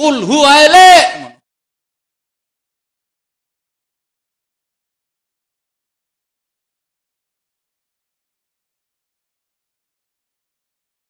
قل هو لا